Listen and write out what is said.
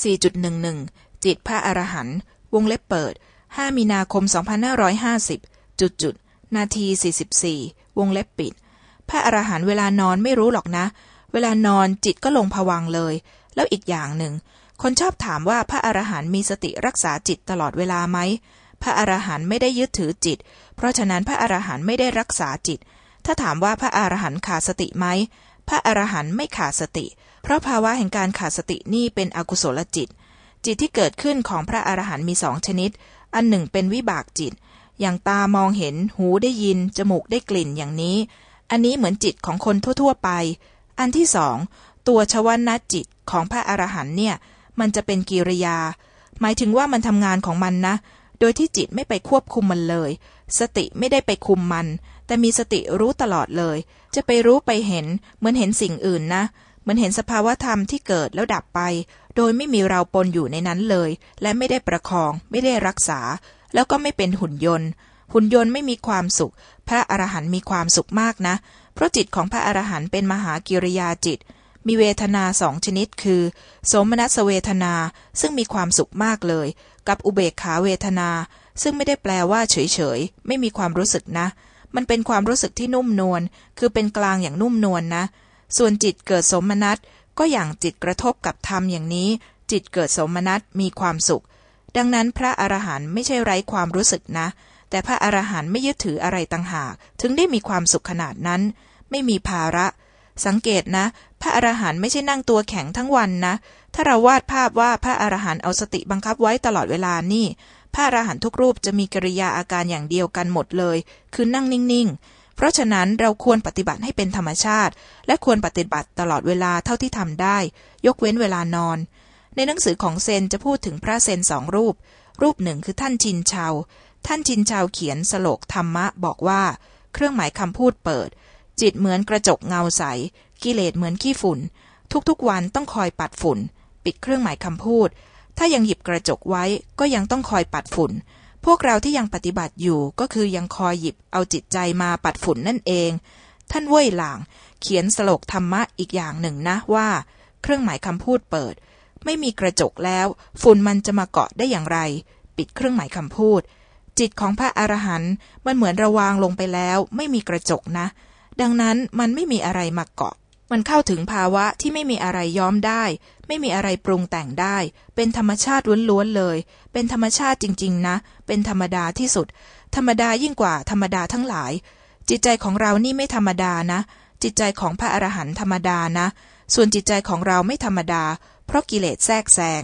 4.11 จิตพระอรหันต์วงเล็บเปิด 5 มีนาคม 2550 จุดจุด นาที 44 วงเล็บปิด พระอรหันต์เวลานอนไม่รู้หรอกนะ เวลานอนจิตก็ลงผวังเลย แล้วอีกอย่างหนึ่ง คนชอบถามว่าพระอรหันต์มีสติรักษาจิตตลอดเวลาไหม พระอรหันต์ไม่ได้ยึดถือจิต เพราะฉะนั้นพระอรหันต์ไม่ได้รักษาจิต ถ้าถามว่าพระอรหันต์ขาดสติไหม พระอรหันต์ไม่ขาดสติ เพราะภาวะแห่งการขาดสตินี่เป็นอกุศลจิต จิตที่เกิดขึ้นของพระอรหันต์มีสองชนิด อันหนึ่งเป็นวิบากจิต อย่างตามองเห็น หูได้ยิน จมูกได้กลิ่นอย่างนี้ อันนี้เหมือนจิตของคนทั่ว ๆ ไป อันที่สองตัวชวนาจิตของพระอรหันต์เนี่ย มันจะเป็นกิริยา หมายถึงว่ามันทำงานของมันนะ โดยที่จิตไม่ไปควบคุมมันเลย สติไม่ได้ไปคุมมัน แต่มีสติรู้ตลอดเลย จะไปรู้ไปเห็น เหมือนเห็นสิ่งอื่นนะ เหมือนเห็นสภาวะธรรมที่เกิดแล้วดับไป โดยไม่มีเราปนอยู่ในนั้นเลย และไม่ได้ประคอง ไม่ได้รักษา แล้วก็ไม่เป็นหุ่นยนต์ หุ่นยนต์ไม่มีความสุข พระอรหันต์มีความสุขมากนะ เพราะจิตของพระอรหันต์เป็นมหากิริยาจิตมีเวทนาสองชนิดคือ โสมนัสเวทนาซึ่งมีความสุขมากเลย กับอุเบกขาเวทนา ซึ่งไม่ได้แปลว่าเฉยๆ ไม่มีความรู้สึกนะ มันเป็นความรู้สึกที่นุ่มนวล คือเป็นกลางอย่างนุ่มนวลนนะ ส่วนจิตเกิดสมนัตก็อย่างจิตกระทบกับธรรมอย่างนี้ จิตเกิดสมนัตมีความสุข ดังนั้นพระอรหันต์ไม่ใช่ไร้ความรู้สึกนะ แต่พระอรหันต์ไม่ยึดถืออะไรต่างหาก ถึงได้มีความสุขขนาดนั้น ไม่มีภาระ สังเกตนะ พระอรหันต์ไม่ใช่นั่งตัวแข็งทั้งวันนะ ถ้าเราวาดภาพว่าพระอรหันต์เอาสติบังคับไว้ตลอดเวลานี่ พระอรหันต์ทุกรูปจะมีกิริยาอาการอย่างเดียวกันหมดเลย คือนั่งนิ่งๆ เพราะฉะนั้นเราควรปฏิบัติให้เป็นธรรมชาติ และควรปฏิบัติตลอดเวลาเท่าที่ทำได้ ยกเว้นเวลานอน ในหนังสือของเซนจะพูดถึงพระเซนสองรูป รูปหนึ่งคือท่านจินชาวท่านจินชาวเขียนสโลกธรรมะบอกว่า เครื่องหมายคำพูดเปิด จิตเหมือนกระจกเงาใส กิเลสเหมือนขี้ฝุ่น ทุกๆวันต้องคอยปัดฝุ่น ปิดเครื่องหมายคำพูด ถ้ายังหยิบกระจกไว้ก็ยังต้องคอยปัดฝุ่น พวกเราที่ยังปฏิบัติอยู่ก็คือยังคอยหยิบเอาจิตใจมาปัดฝุ่นนั่นเอง ท่านเว่ยหลาง เขียนสโลกธรรมะอีกอย่างหนึ่งนะว่า เครื่องหมายคำพูดเปิด ไม่มีกระจกแล้ว ฝุ่นมันจะมาเกาะได้อย่างไร ปิดเครื่องหมายคำพูด จิตของพระอรหันต์มันเหมือนระวางลงไปแล้ว ไม่มีกระจกนะ ดังนั้นมันไม่มีอะไรมาเกาะ มันเข้าถึงภาวะที่ไม่มีอะไรย้อมได้ ไม่มีอะไรปรุงแต่งได้ เป็นธรรมชาติล้วนๆเลย เป็นธรรมชาติจริง ๆ นะ เป็นธรรมดาที่สุด ธรรมดายิ่งกว่าธรรมดาทั้งหลาย จิตใจของเรานี่ไม่ธรรมดานะ จิตใจของพระอรหันต์ธรรมดานะ ส่วนจิตใจของเราไม่ธรรมดา เพราะกิเลสแทรกแซง